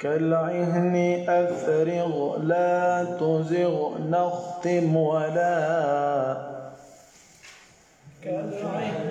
كالعهن أفرغ لا تزغ نختم ولا كالعهن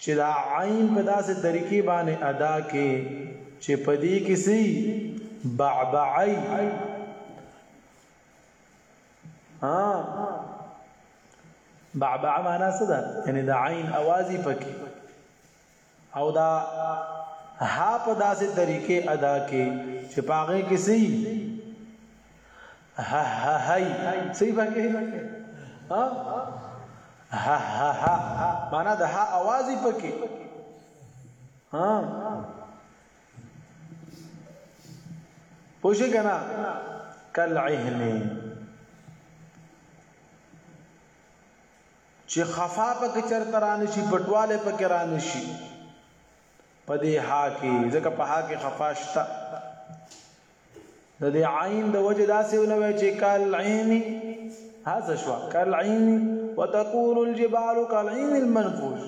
چې دا عين په داسې طريقې باندې ادا کې چې په دې کې سي بعبعي ها بعبع معنا څه ده یعنی د عین اوازی پکې او دا ها په داسې طریقې ادا کې چې پاغه کې سي ها ها هاي څه پکې ها ها ها ها معنا د ها आवाज پکې ها پوښی کنا کل عهن چې خفا پکې چرته رانه شي پټواله پکې رانه شي پدې ها کې ځکه په ها کې خفاشتا د دې عین د وجه داسې ولوي چې کال عین هاذا شو کال عین وتكون الجبال کال عین المنفوش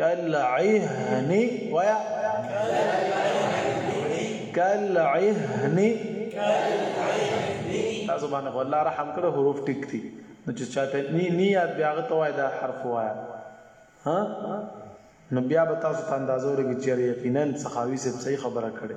کال عین ويا کال عین تاسو باندې الله رحم کړو حروف ټیک دي نو چې چاته نی نی یاد بیا غته وای دا حرف وایا ها نو بیا به تاسو ته اندازو لري چې یقینا سخاوي سب صحیح خبره کړي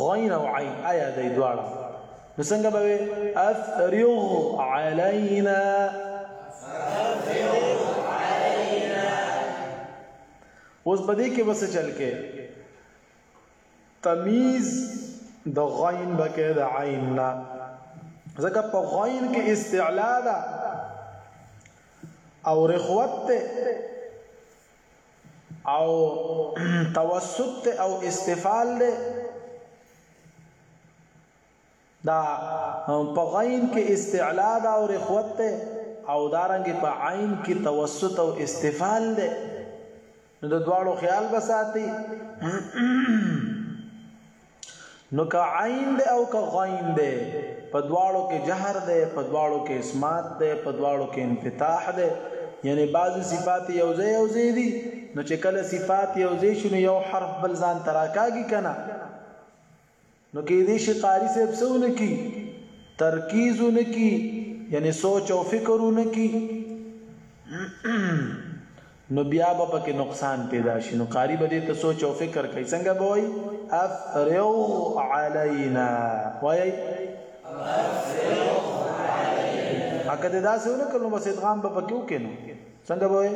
غين او عين ايا دی دواړه نو څنګه به وي افرغ علينا اوس په دې کې وس چل کې تمیز د غین بکې د عین نه ځکه په غین کې استعلا ده او رخوت ته او توسط او استفال ده دا په غین کې استعلا ده او رخوت ده او دارنګ په عین کې توسط او استفال ده نو د دواړو خیال بساتی نو که عین دی او که غین دی په دواړو کې جهر دی په دواړو کې اسمات دی په دواړو کې انفتاح دی یعنی بعضی صفات یو ځای یو ځای دي نو چې کله صفات یو ځای شونه یو حرف بل ځان تراکاږي کنه نو کې دې شي قاری صاحب سونه کی ترکیزونه کی یعنی سوچ او فکرونه کی نو بیا به پکې نقصان پیدا شي نو قاری به دې ته سوچ او فکر کوي څنګه به وای افرغ علینا وای افرغ علینا اګه دا څه نه کړو بس ادغام به پکې وکینو څنګه به وای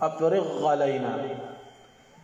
افرغ علینا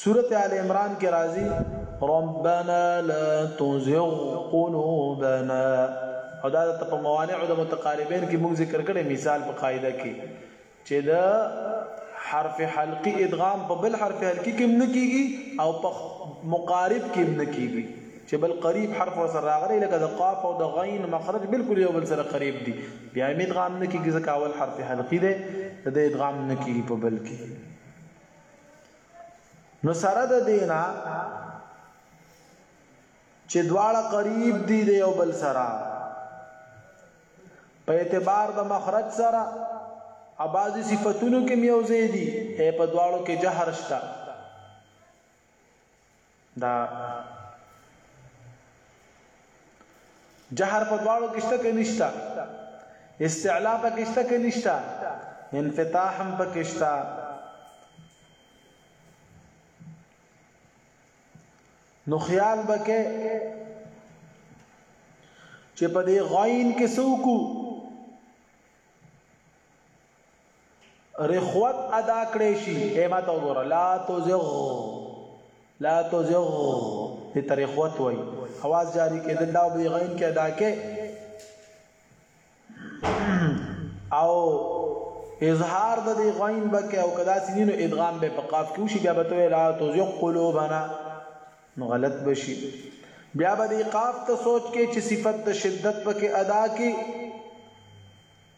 سورت آل عمران کې راځي ربنا لا تزغ قلوبنا او دا د په موانع د متقاربین کې موږ ذکر کړي مثال په قاعده کې چې دا حرف حلقي ادغام په بل حرف حلقي کې نه کیږي او په مقارب کې نه کیږي چې بل قریب حرف سره راغلی لکه د قاف او د غین مخرج بالکل یو بل سره قریب دي بیا یې ادغام نه کیږي ځکه اول حرف حلقي دی د ادغام نه کیږي په بل کې نو سره د دینا چې دواړه قریب دي د یو بل سره په اعتبار د مخرج سره ابازي صفاتونو کې میوزې دي په دواړو کې جهر شته دا جهر په دواړو کې شته کې نشته استعلا په کې شته کې نشته انفتاح هم په کې شته نو خیال بکې چې په دې غاین کې سوکو رخوت ادا کړی شي اے ما ته وګوره لا تزغ لا تزغ دې ته رخوت وای اواز جاری کېدل دا به غین کې ادا کې او اظهار د دې غین بکې او کدا سینینو ادغام به په قاف کې وشي بیا به ته لا تزغ قلوبنا نو غلط بشي بیا به دې قاف ته سوچ کې چې صفت د شدت پکې ادا کې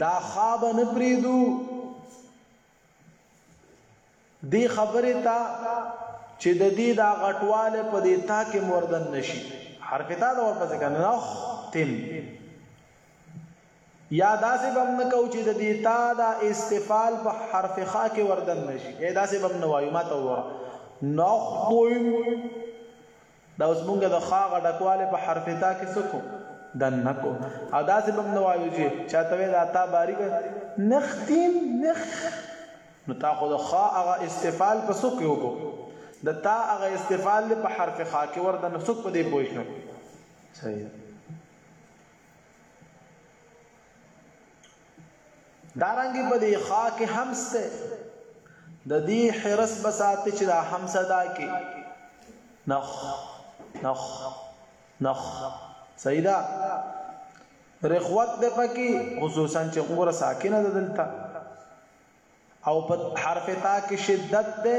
دا خواب نه پریدو دی خبره تا چې د دې دا غټواله په دې تا کې موردن نشي حرف تا دا ورپسې کنه نخ تم یا داسې بم نه کو چې د دې تا دا استفال په حرف خا کې وردن نشي اې داسې بم نه وایو ما ته وره نخ تم دا اوس مونږ د خا غډکواله په حرف تا کې څه کو دن نه کو او دا څه بم نه وایو چې چاته وې دا تا باری به نختیم نخ نو تا خو د خا هغه استفال په څه کې وکړو د تا هغه استفال له په حرف خا کې ور د نسوک په دې پوي شو صحیح دارنګ په دې خا کې حمس ته د دې حرس بسات چې دا حمس ادا کې نخ نخ نخ سیدا رخوت د پکې خصوصا چې غوره ساکنه ده دلته او په حرف تا کې شدت ده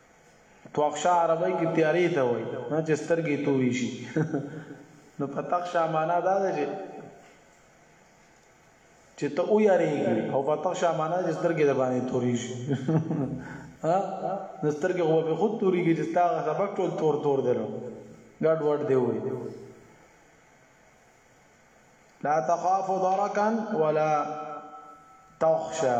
توخشا عربی کې تیارې ته وایي نه چې سترګې توی شي نو په تخشا معنا دا ده چې چې ته او یارېږي او په تخشا معنا چې سترګې د باندې تورې شي ها سترګې خو به خود تورې کې چې تا سبق ټول تور تور درو ګډ وډ دی وي لا تخاف دركا ولا تخشى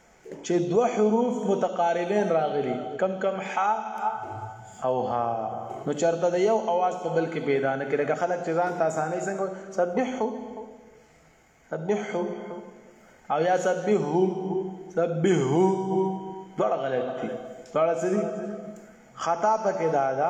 چې دوه حروف متقاربین راغلي کم کم ح او ها نو چرته د یو اواز په بل کې پیدا نه کړي خلک چې ځان تاسانه څنګه سبحو سبحو او یا سبحو سبحو ډول غلط دي ډول سړي خطا پکې دا ده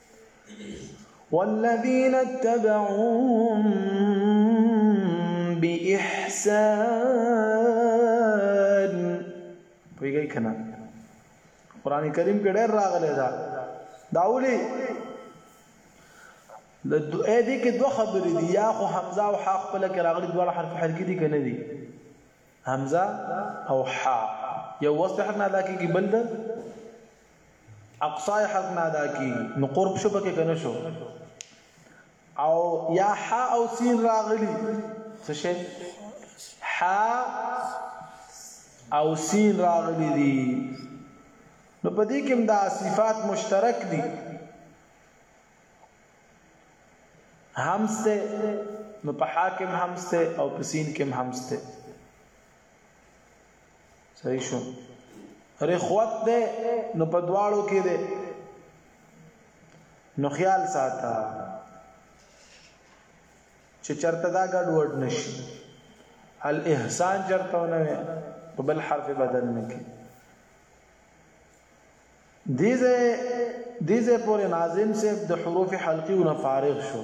والذين اتبعوهم بإحسان پویږي کنه قران کریم کې ډېر راغلی دا داولي د اې دې کې دوه خبرې دي یا خو حمزه او حق په لکه راغلي دوه حرف حرکت دي کنه دي همزه او حا یو وسط حرف نه ادا کیږي بل د اقصای حق نه ادا کی نو قرب شو پکې کنه شو او یا ح او سین راغلی څه شي ح او سین راغلی دي نو په دې کې دا صفات مشترک دي همسته نو په حاکم همسته او په سین کې همسته صحیح شو رخوت ده نو په دواړو کې ده نو خیال ساته چې چرته دا ګډ وډ نشي الاحسان چرته ونه وي په بل حرف بدل نه کې دیزه دیزه پورې ناظم صاحب د حروف حلقي ونه فارغ شو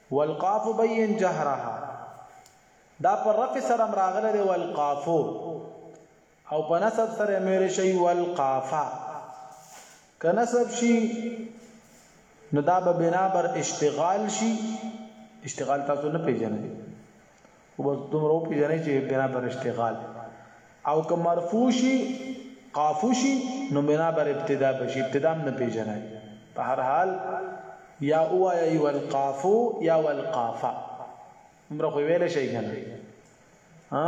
والقاف بين جهرها دا پر رفع سره مراغله دی والقاف او په نسب سره مېره شي والقافا که نسب شي نو دا به بنا بر اشتغال شي اشتغال تاسو نه پیژنئ او بس دومره او پیژنې چې بنا بر اشتغال او که مرفوع شي قافو شي نو بنا بر ابتدا بشي ابتدا نه پیژنې په هر حال یا او یا یو القافو یا والقافا عمره خو ویل شي کنه ها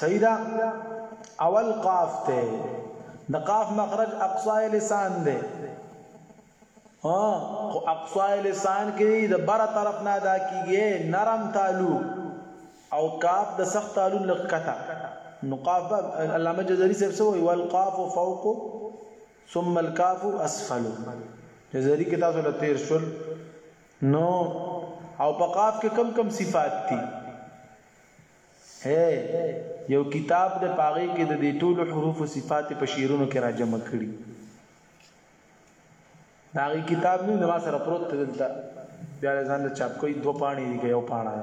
صحیح ده اول قاف ته د قاف مخرج اقصا لسان ده ها خو اقصا لسان کې د بر طرف نه ادا کیږي نرم تالو او کاف د سخت تالو لکته نو قاف علامه جزري صاحب سوې والقاف فوق ثم الكاف اسفل جزري کې تاسو لته تیر شول نو او په قاف کې کم کم صفات دي هي یو کتاب د پاغي کې د دې ټولو حروف او صفات په شیرونو کې را جمع کړي دا غي کتاب نو ما سره پروت دلته بیا ځان له چاپ کوي دوه پانی دی یو پاڼه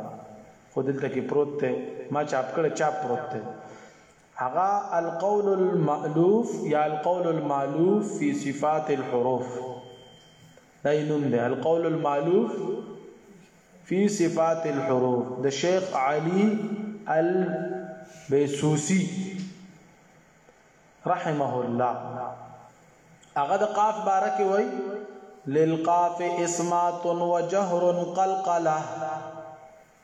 خو دلته کې پروت ته ما چاپ کړه چاپ پروت ته هغه القول المألوف یا القول المالوف فی صفات الحروف عين ده القول المألوف في صفات الحروف ده شيخ علي البيسوسي رحمه الله اغد قاف بارك وي للقاف اسمات وجهر قلقله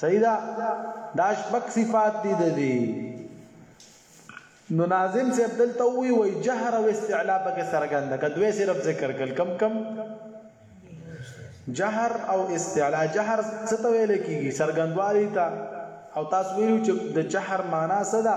صحیح ده دا شپږ صفات دي د دې نو ناظم صاحب دلته وی وی جهر او استعلا پکې څرګند که دوی صرف ذکر کړ کم کم جهر او استعلا جهر څه ته ویل کیږي څرګندوالي ته او تاسو ویلو چې د جهر معنا څه ده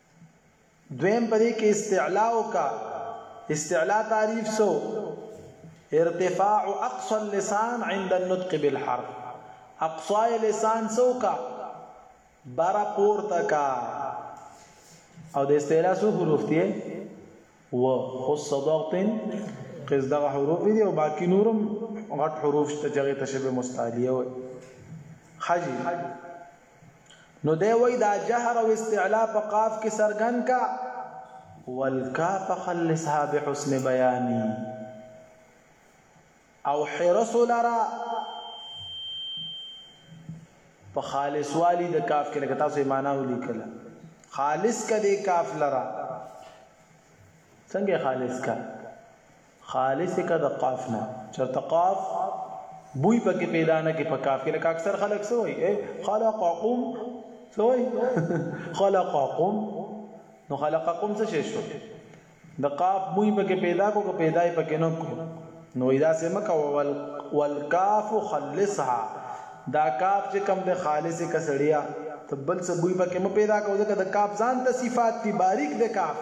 دویم په دې کې استعلاء وکا استعلاء تعریف سو ارتفاع اقصى اللسان عند النطق بالحرف اقصى لسان سو کا برا پورته کا او د استعلاء سو حروف دي و خص ضغط قز دغه حروف دي او باقی نورم غټ حروف ته جګه تشبه مستعلیه وي حجی نو دی وای دا جهر او استعلا په قاف کې سرګن کا والکاف خلصها بحسن بیانی او حرس لرا په خالص والی د کاف کې لکه تاسو معنا ولیکل خالص کده کاف لرا څنګه خالص کا خالص کا د قاف نه چرته قاف بوی پکې پیدا نه کې په کاف کې لکه اکثر خلک سوې اے خلقکم سوې خلقکم نو خلقکم څه شي شو د قاف بوی پکې پیدا کو کو پیدا یې پکې نه کو نو ادا سه مکه ول والکاف خلصها دا کاف چې کم د خالص کسړیا تبل څه بوی پکې م پیدا کو ځکه د کاف ځان ته صفات دي باریک د کاف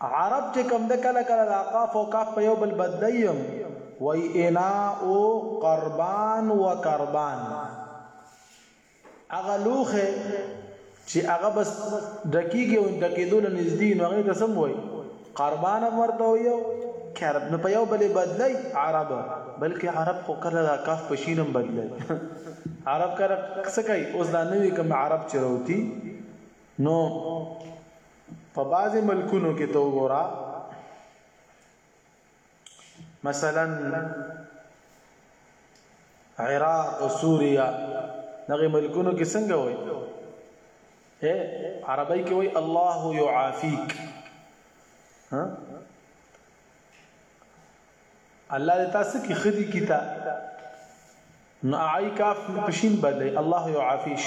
عرب چې کوم ده کله کله دا قاف او کاف په یو بل بدلی هم وای انا او قربان و قربان هغه لوخه چې هغه بس دقیقې او دقیقې دول نږدې نو هغه قسم وای قربان ورته ویو کرب نو په یو بل بدلی عرب بلکې عرب خو کله دا کاف په شینم بدلی عرب کله څه کوي اوس دا نوې کوم عرب چروتی نو په بعضې ملکونو کې ته وګوره مثلا عراق او سوریا دغه ملکونو کې څنګه وای اے عربی کې وای الله يعافيك ها الله دې تاسو کې خدي کیتا نو اعای کاف پشین بدلی الله يعافيش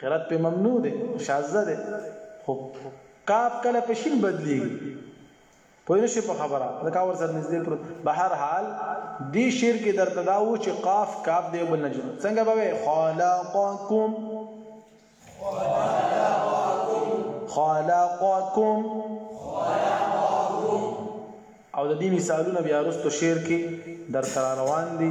قرات په ممنوع ده شاذ ده خو کاف کله په شین بدلیږي پوه نشي په خبره دا کاور سره نږدې پر به هر حال دی شعر کې درته دا و چې قاف کاف دی بل نه جوړ څنګه به خلقکم خلقکم خلقکم او د دې مثالونه بیا رستو شعر کې در روان دي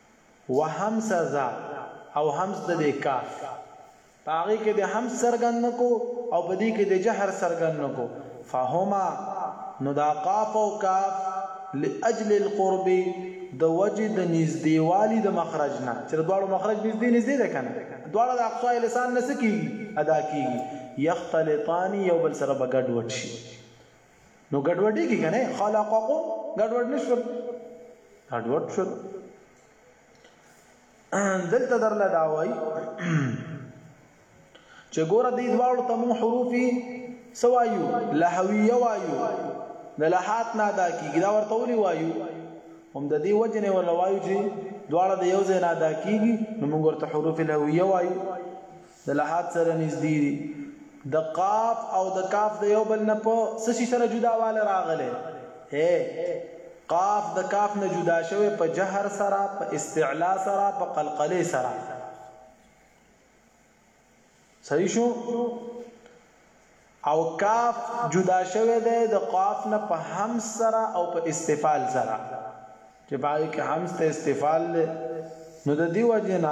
وهمس ذا او همس د دې کاف په هغې کې د همس څرګند نه کو او په دې کې د جهر څرګند نه کو فهما نو دا قاف او کاف لاجل القرب د وجه د نږدېوالي د مخرج نه چې د دواړو مخرج نږدې نږدې ده کنه دواړه د اقصا لسان نه سکیږي ادا کیږي یختلطان یو بل سره بغډ وټ شي نو ګډوډي کې کنه خلقکم ګډوډ نشول ګډوډ شول دلته درله دا وای چې ګوره دې دواړو ته مون حروفي سوایو لهویه وایو د لحات نه ادا کیږي دا ورته ولي وایو هم د دې وجه نه ولا وایو چې دواړه د یو ځای نه ادا کیږي نو موږ ورته حروف لهویه وایو د لحاد سره نږدې دي. د قاف او د کاف د یو بل نه په څه شي سره جدا والی راغلی؟ اې، قاف د کاف نه جدا شوی په جهر سره، په استعلا سره، په قلقلې سره. صحیح شو؟ او کاف جدا شوی دی د قاف نه په همس سره او په استفال سره چې باید کې همس ته استفال دی نو د دې وجه نه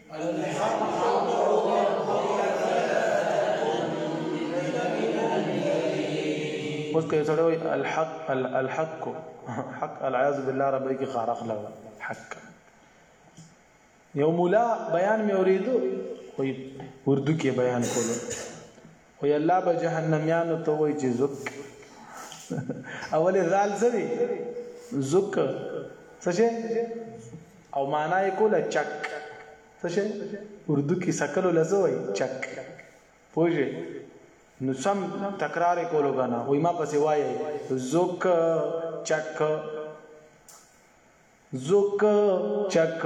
اوس که سړی وای الحق الحق کو حق العیاذ بالله رب کی خارق لا حق یو مولا بیان می اوریدو وای اردو کې بیان کولو وی الله به جهنميانو ته وای چې زک اول ذال زری زک څه شي او معنا یې کوله چک څه شي اردو کې سکلو لزوي چک پوجي نو سم تکرار کولو غنا وای ما پسې وای زک چک زک چک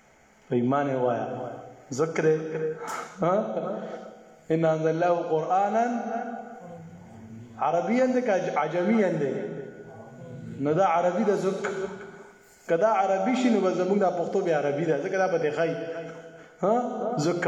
ایمان وایا ذکر ها ان انزل الله قرانا عربيا دک عجميا دی نو دا عربي د زک کدا عربي شنو به زمونږ د پښتو به عربي ده ځکه دا به دی خای ها زک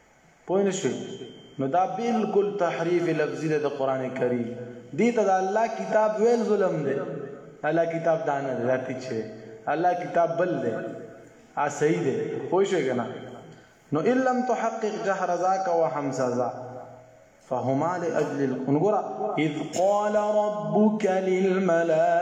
پوه نه شوي نو دا بالکل تحریف لفظي ده د قران کریم دې ته د الله کتاب ویل ظلم دی الله کتاب دا نه دی دا پیچه الله کتاب بل دی ا صحیح دی پوه شئ کنه نو ان لم تحقق جهر ذاك وحمز ذا فهما لاجل القنقر اذ قال ربك للملائكه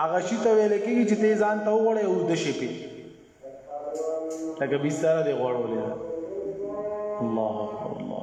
هغه شي ته ویل کېږي چې ته ځان ته وغوړې او د شي پی لکه بستر دی غوړولې الله اکبر الله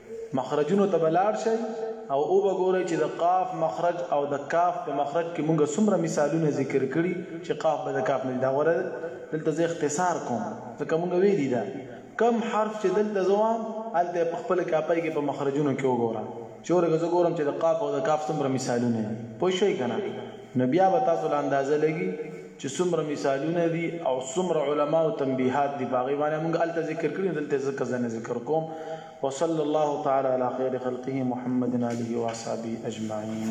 مخرجونو ته به لاړ شئ او وبه ګورئ چې د قاف مخرج او د کاف په مخرج کې موږ څومره مثالونه ذکر کړي چې قاف به د کاف نه دا غوره دلته زه اختصار کوم ځکه موږ ویلي ده کم حرف چې دلته زوام هلته په خپل کاپۍ کې په مخرجونو کې وګوره چې ورګه زه ګورم چې د قاف او د کاف څومره مثالونه دي پوه شئ که نه نو بیا به تاسو له اندازه لګي چې څومره مثالونه دي او څومره علما او تنبیحات دي په هغې باندې موږ هلته ذکر کړي دلته ځکه زه نه ذکر کوم وصلى الله تعالى على خير خلقه محمد عليه وصحبه أجمعين